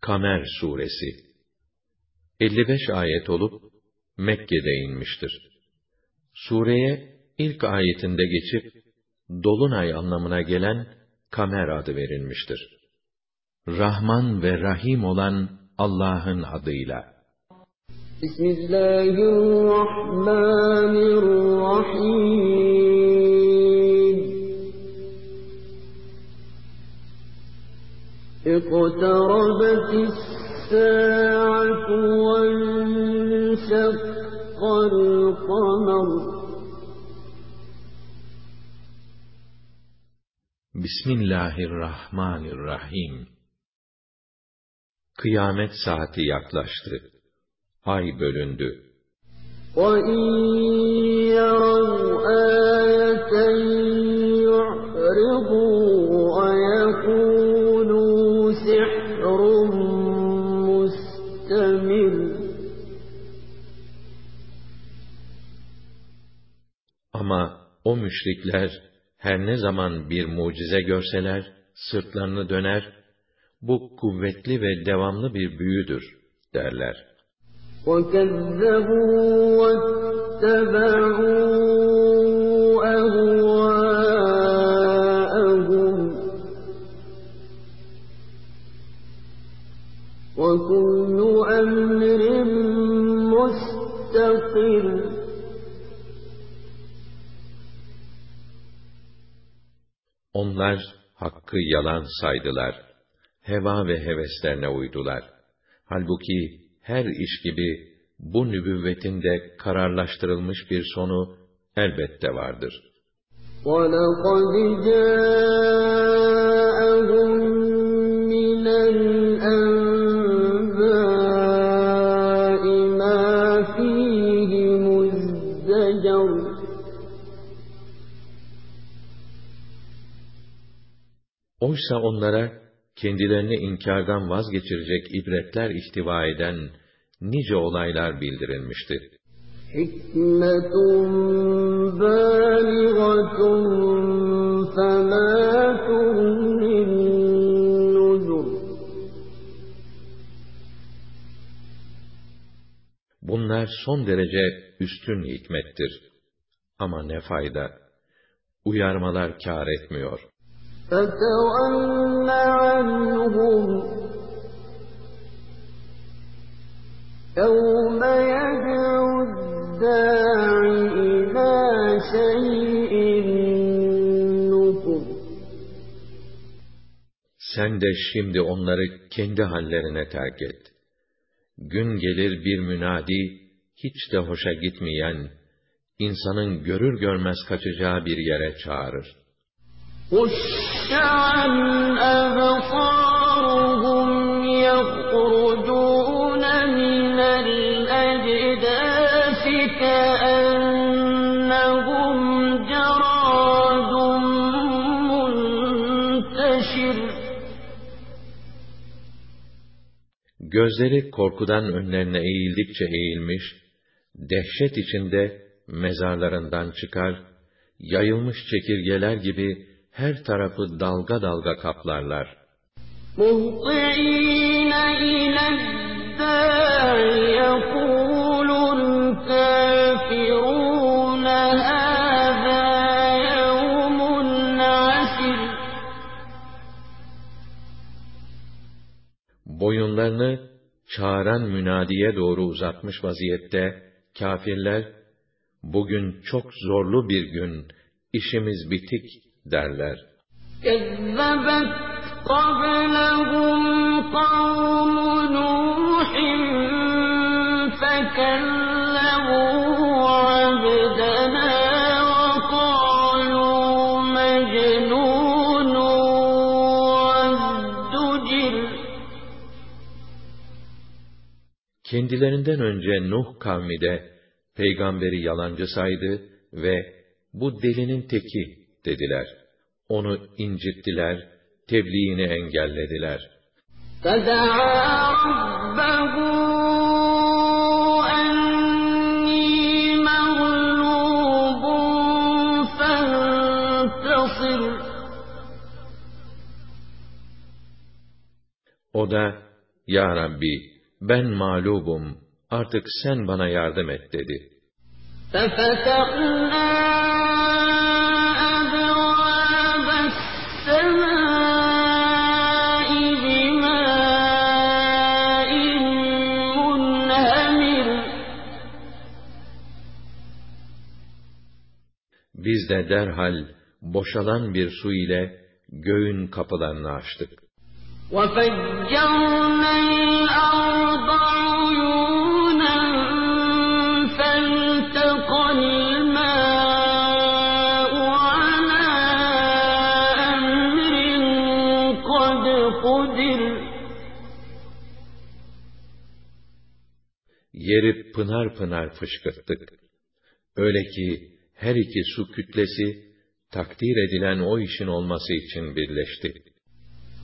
Kamer suresi 55 ayet olup Mekke'de inmiştir. Sureye ilk ayetinde geçip dolunay anlamına gelen Kamer adı verilmiştir. Rahman ve Rahim olan Allah'ın adıyla. Bismillahirrahmanirrahim. اقتربت الساعة وانشق القمر Bismillahirrahmanirrahim. Kıyamet saati yaklaştı. Ay bölündü. وَإِنْ يَرَوْا آيَةً يُعْرِضُوا o müşrikler her ne zaman bir mucize görseler, sırtlarını döner, bu kuvvetli ve devamlı bir büyüdür derler. وَكَذَّبُوا وَاتَّبَعُوا أَهْوَاءَهُمْ وَكُلُّ أَمْرٍ مُسْتَقِرٌّ Onlar hakkı yalan saydılar. Heva ve heveslerine uydular. Halbuki her iş gibi bu nübüvvetin de kararlaştırılmış bir sonu elbette vardır. وَلَقَدْ جَاءَهُم Oysa onlara kendilerini inkardan vazgeçirecek ibretler ihtiva eden nice olaylar bildirilmiştir. Hikmetun bâligatun Bunlar son derece üstün hikmettir. Ama ne fayda? Uyarmalar kâr etmiyor. فَتَوَلَّ عَنْهُمْ يَوْمَ يَدْعُ الدَّاعِ إِلَىٰ شَيْءٍ نُّكُرٍ Sen de şimdi onları kendi hallerine terk et. Gün gelir bir münadi, hiç de hoşa gitmeyen, insanın görür görmez kaçacağı bir yere çağırır. خُشَّ عَنْ أَبْصَارُهُمْ يَخْرُجُونَ مِنَ الْأَجْدَاثِ كَأَنَّهُمْ جَرَادٌ مُّنتَشِرٌ Gözleri korkudan önlerine eğildikçe eğilmiş, dehşet içinde mezarlarından çıkar, yayılmış çekirgeler gibi her tarafı dalga dalga kaplarlar. مُهْطِعِينَ إِلَى الدَّاعِ يَقُولُ الْكَافِرُونَ هَٰذَا يَوْمٌ عَسِرٌ Boyunlarını çağıran münadiye doğru uzatmış vaziyette kâfirler, bugün çok zorlu bir gün, işimiz bitik derler. كَذَّبَتْ قَبْلَهُمْ قَوْمُ نُوحٍ فَكَذَّبُوا عَبْدَنَا وَقَالُوا مَجْنُونٌ وَازْدُجِرَ Kendilerinden önce Nuh kavmi de peygamberi yalancı saydı ve bu delinin teki dediler. Onu incittiler, tebliğini engellediler. فَدَعَا رَبَّهُ أَنِّي مَغْلُوبٌ فَانتَصِرْ O da, Ya Rabbi, ben mağlubum, artık sen bana yardım et dedi. فَفَتَحْنَا de derhal boşalan bir su ile göğün kapılarını açtık. وَفَجَّرْنَا الْأَرْضَ عُيُونًا فَالْتَقَى الْمَاءُ عَلَىٰ أَمْرٍ قَدْ قُدِرَ Yeri pınar pınar fışkırttık. Öyle ki her iki su kütlesi takdir edilen o işin olması için birleşti.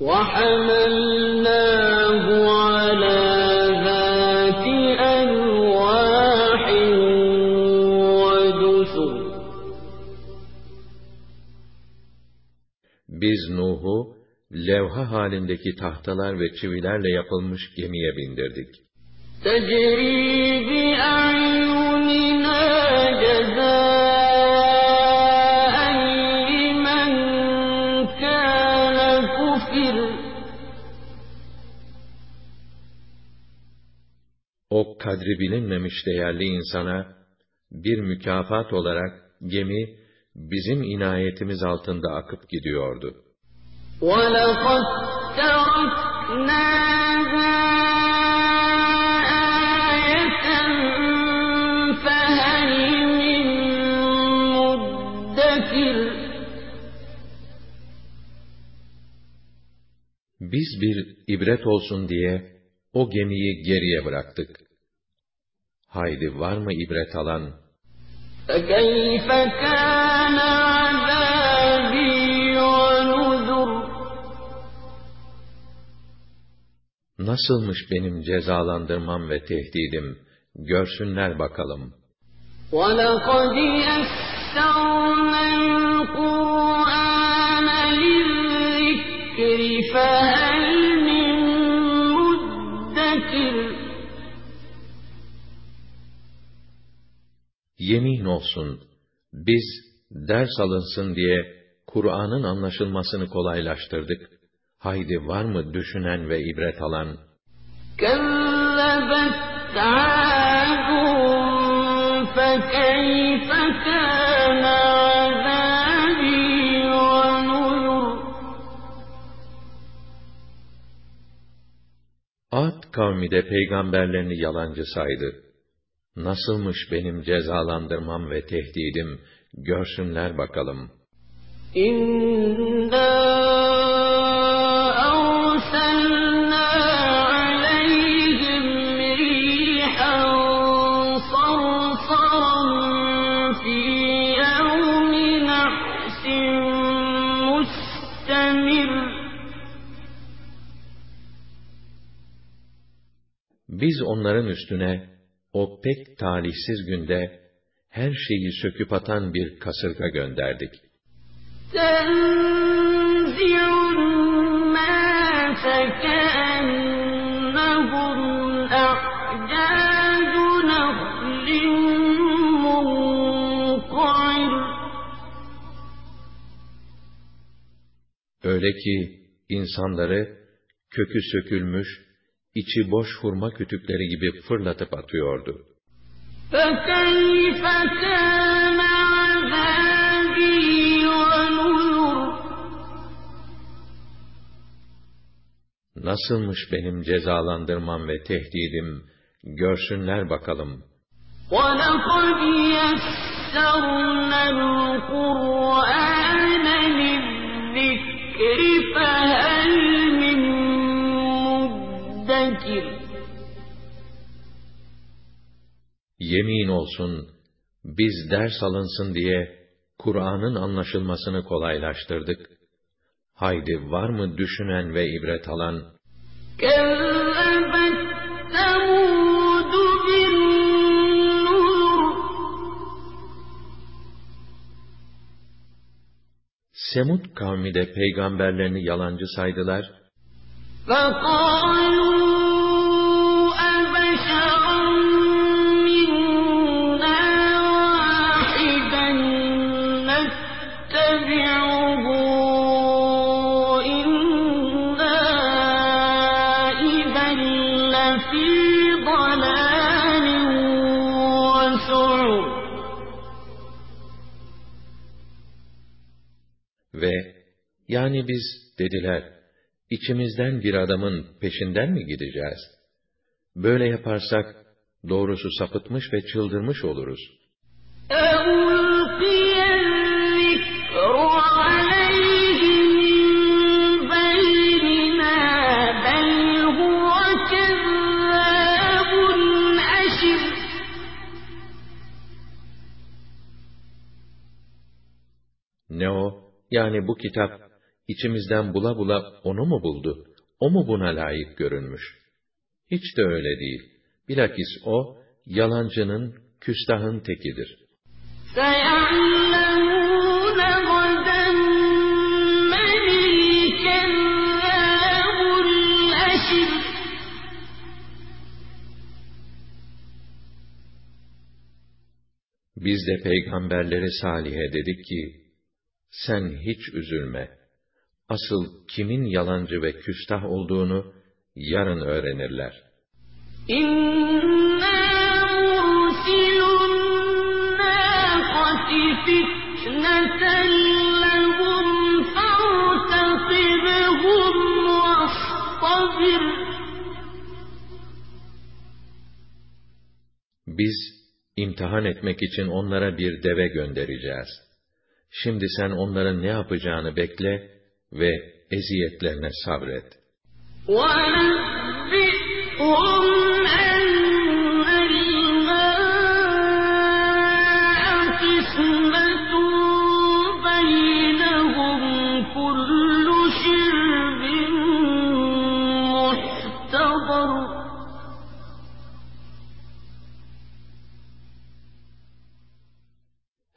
وَحَمَلْنَاهُ عَلَىٰ ذَاتِ أَلْوَاحٍ وَدُسُرٍ Biz Nuh'u levha halindeki tahtalar ve çivilerle yapılmış gemiye bindirdik. تَجْرِي بِأَعْيُنِنَا O kadri bilinmemiş değerli insana bir mükafat olarak gemi bizim inayetimiz altında akıp gidiyordu. وَلَقَد تَّرَكْنَاهَا آيَةً فَهَلْ مِن مُّدَّكِرٍ Biz bir ibret olsun diye o gemiyi geriye bıraktık. Haydi var mı ibret alan? فَكَيْفَ كَانَ عَذَابِي وَنُذُرِ Nasılmış benim cezalandırmam ve tehdidim? Görsünler bakalım. وَلَقَدْ يَسَّرْنَا الْقُرْآنَ لِلذِّكْرِ فَهَلْ Yemin olsun, biz ders alınsın diye Kur'an'ın anlaşılmasını kolaylaştırdık. Haydi var mı düşünen ve ibret alan? كَذَّبَتْ عَادٌ فَكَيْفَ كَانَ عَذَابِي وَنُذُرِ Ad kavmi de peygamberlerini yalancı saydı. Nasılmış benim cezalandırmam ve tehdidim, görsünler bakalım. İnna Biz onların üstüne o pek talihsiz günde her şeyi söküp atan bir kasırga gönderdik. تَنزِعُ النَّاسَ كَأَنَّهُمْ أَعْجَازُ نَخْلٍ مُّنقَعِرٍ Öyle ki insanları kökü sökülmüş, içi boş hurma kütükleri gibi fırlatıp atıyordu. فَكَيْفَ كَانَ عَذَابِي وَنُذُرِ Nasılmış benim cezalandırmam ve tehdidim, görsünler bakalım. وَلَقَدْ يَسَّرْنَا الْقُرْآنَ لِلذِّكْرِ فَهَلْ مُّدَّكِرٍ Yemin olsun, biz ders alınsın diye Kur'an'ın anlaşılmasını kolaylaştırdık. Haydi var mı düşünen ve ibret alan? كَذَّبَتْ ثَمُودُ بِالنُّذُرِ Semud kavmi de peygamberlerini yalancı saydılar. فَقَالُوا Ve yani biz dediler, içimizden bir adamın peşinden mi gideceğiz? Böyle yaparsak doğrusu sapıtmış ve çıldırmış oluruz. Ne o? Yani bu kitap, içimizden bula bula onu mu buldu? O mu buna layık görünmüş? Hiç de öyle değil. Bilakis o, yalancının, küstahın tekidir. Biz de peygamberleri Salih'e dedik ki, sen hiç üzülme. Asıl kimin yalancı ve küstah olduğunu yarın öğrenirler. Biz imtihan etmek için onlara bir deve göndereceğiz. Şimdi sen onların ne yapacağını bekle ve eziyetlerine sabret. ونبئهم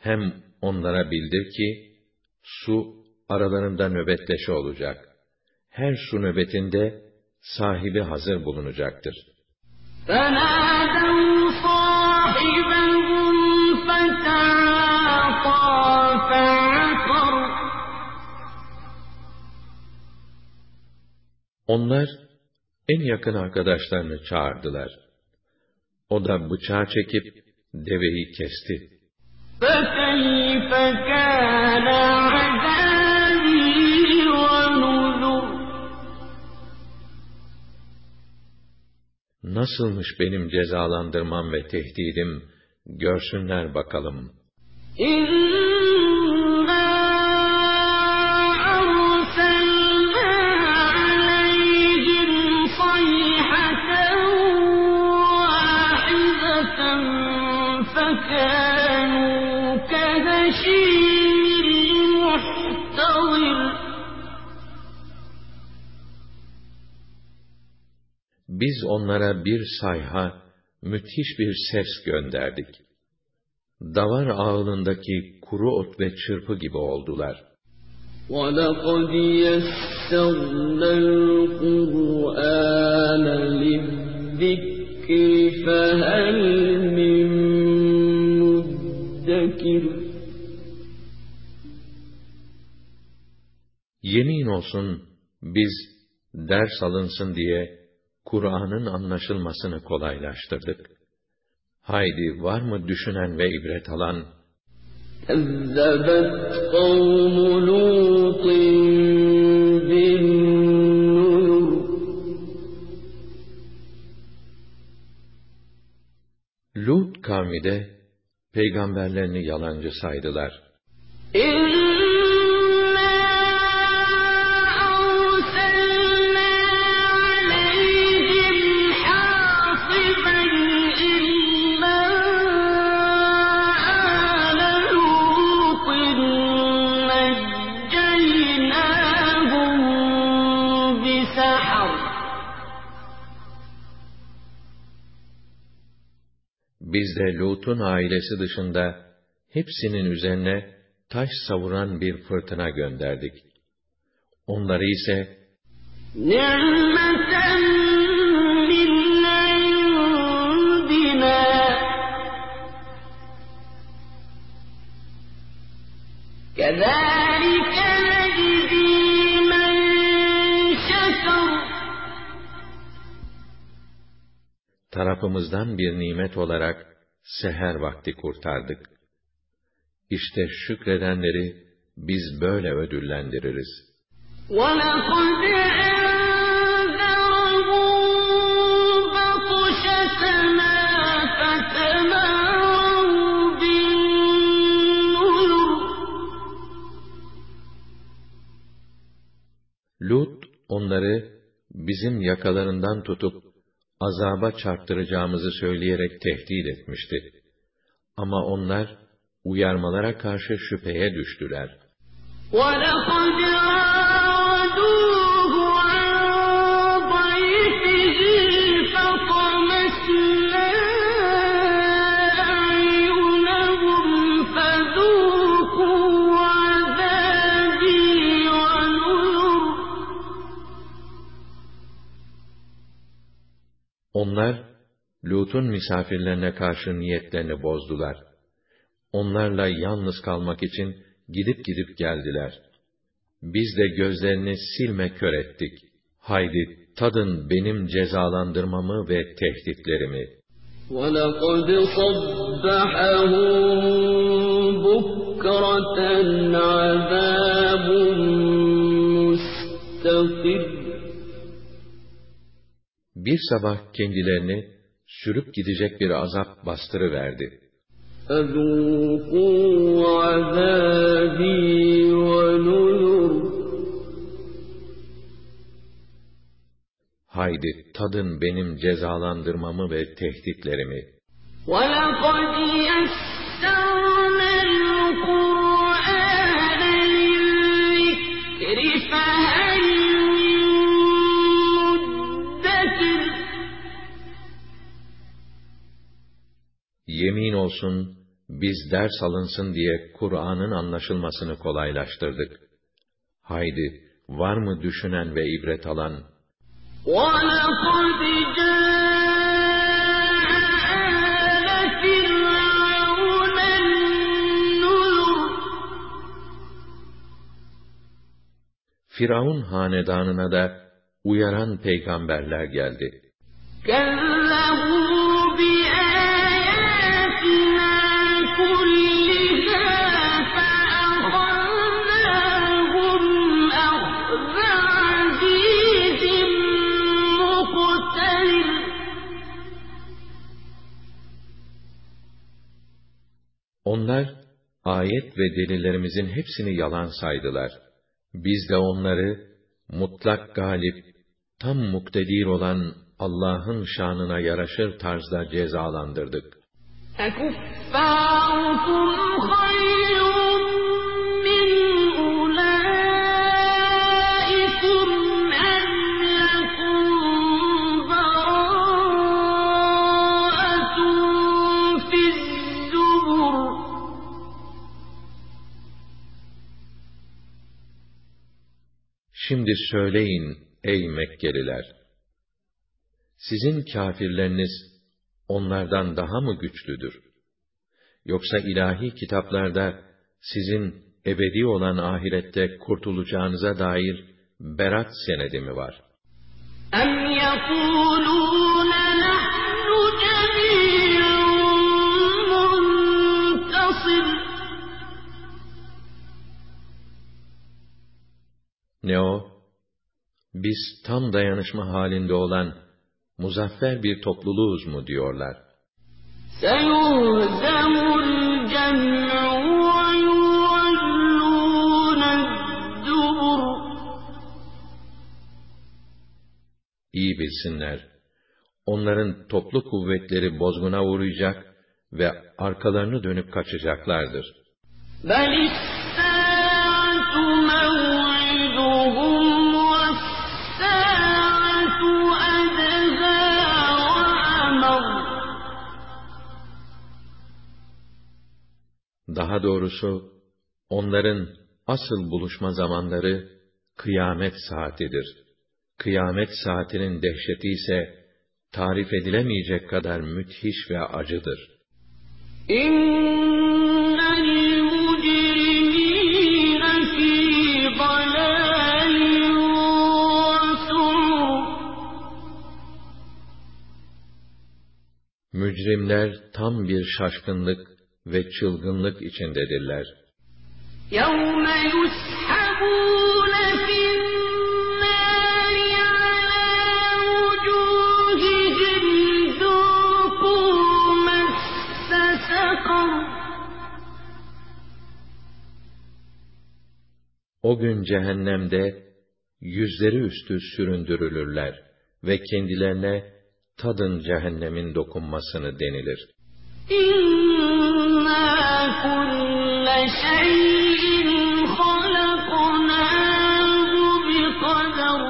Hem onlara bildir ki, su aralarında nöbetleşe olacak. Her su nöbetinde sahibi hazır bulunacaktır. Onlar en yakın arkadaşlarını çağırdılar. O da bıçağı çekip deveyi kesti. فكيف كان عذابي ونذر Nasılmış benim cezalandırmam ve tehdidim, görsünler bakalım. إنا Biz onlara bir sayha, müthiş bir ses gönderdik. Davar ağılındaki kuru ot ve çırpı gibi oldular. ولقد يسرنا القرآن للذكر فهل من مدكر Yemin olsun biz ders alınsın diye Kur'an'ın anlaşılmasını kolaylaştırdık. Haydi var mı düşünen ve ibret alan? Kezzebet kavmu Lut'in bin Lut kavmi de peygamberlerini yalancı saydılar. İlla Biz de Lut'un ailesi dışında hepsinin üzerine taş savuran bir fırtına gönderdik. Onları ise نعمة من عندنا كذلك نجزي من شكر tarafımızdan bir nimet olarak seher vakti kurtardık. İşte şükredenleri biz böyle ödüllendiririz. وَلَقَدْ أَنذَرَهُم بَطْشَتَنَا فَتَمَارَوْا بِالنُّذُرِ Lut onları bizim yakalarından tutup azaba çarptıracağımızı söyleyerek tehdit etmişti. Ama onlar uyarmalara karşı şüpheye düştüler. وَلَقَدْ Lut'un misafirlerine karşı niyetlerini bozdular. Onlarla yalnız kalmak için gidip gidip geldiler. Biz de gözlerini silme kör ettik. Haydi tadın benim cezalandırmamı ve tehditlerimi. وَلَقَدْ صَبَّحَهُم بُكْرَةً عَذَابٌ مُسْتَقِرٌّ Bir sabah kendilerini sürüp gidecek bir azap bastırıverdi. فَذُوقُوا عَذَابِي وَنُذُرِ Haydi tadın benim cezalandırmamı ve tehditlerimi. وَلَقَدْ Yemin olsun biz ders alınsın diye Kur'an'ın anlaşılmasını kolaylaştırdık. Haydi var mı düşünen ve ibret alan? وَلَقَدْ جَاءَ آلَ فِرْعَوْنَ النُّذُرُ Firavun hanedanına da uyaran peygamberler geldi. Onlar ayet ve delillerimizin hepsini yalan saydılar. Biz de onları mutlak galip, tam muktedir olan Allah'ın şanına yaraşır tarzda cezalandırdık. Şimdi söyleyin ey Mekkeliler! Sizin kâfirleriniz onlardan daha mı güçlüdür? Yoksa ilahi kitaplarda sizin ebedi olan ahirette kurtulacağınıza dair berat senedi mi var? أَمْ يَقُولُونَ Ne o? Biz tam dayanışma halinde olan muzaffer bir topluluğuz mu diyorlar. سيهزم الجمع ويولون الدبر İyi bilsinler. Onların toplu kuvvetleri bozguna uğrayacak ve arkalarını dönüp kaçacaklardır. بل الساعة Daha doğrusu, onların asıl buluşma zamanları, kıyamet saatidir. Kıyamet saatinin dehşeti ise, tarif edilemeyecek kadar müthiş ve acıdır. İnnel Mücrimler tam bir şaşkınlık ve çılgınlık içindedirler. يَوْمَ يُسْحَبُونَ فِي النَّارِ عَلَى وُجُوهِهِمْ ذُوقُوا مَسَّ سَقَرَ O gün cehennemde yüzleri üstü süründürülürler ve kendilerine tadın cehennemin dokunmasını denilir. إِنَّا كُلَّ شَيْءٍ خَلَقْنَاهُ بِقَدَرٍ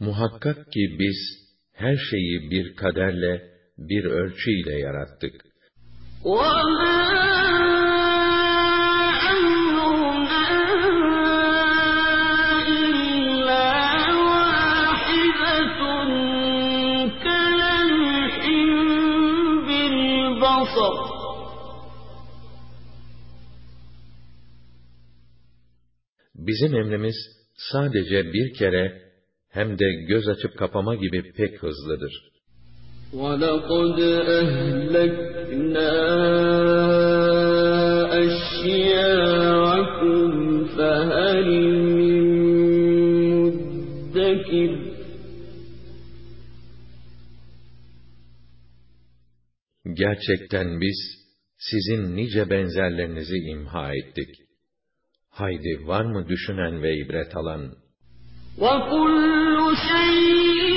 Muhakkak ki biz her şeyi bir kaderle, bir ölçü ile yarattık. وَمَا Bizim emrimiz sadece bir kere hem de göz açıp kapama gibi pek hızlıdır. وَلَقَدْ أَهْلَكْنَا أَشْيَاعَكُمْ فَهَلْ مِن مُّدَّكِرٍ Gerçekten biz sizin nice benzerlerinizi imha ettik. Haydi var mı düşünen ve ibret alan? وَكُلُّ شَيْءٍ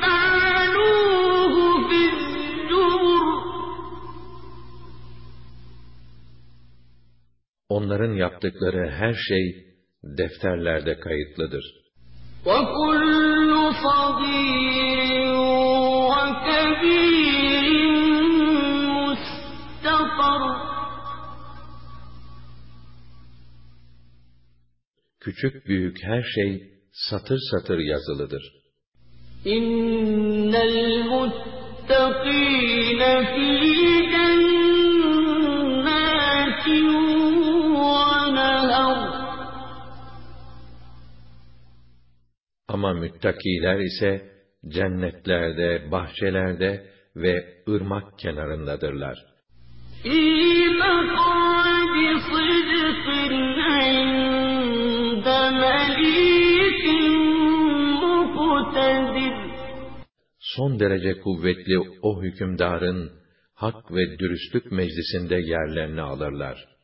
فَعَلُوهُ فِي الزُّبُرِ Onların yaptıkları her şey defterlerde kayıtlıdır. وَكُلُّ صَغِيرٍ وَكَبِيرٍ مُسْتَطَرٌ küçük büyük her şey satır satır yazılıdır. İnnel muttakine fî Ama müttakiler ise cennetlerde, bahçelerde ve ırmak kenarındadırlar. İyi Son derece kuvvetli o hükümdarın hak ve dürüstlük meclisinde yerlerini alırlar.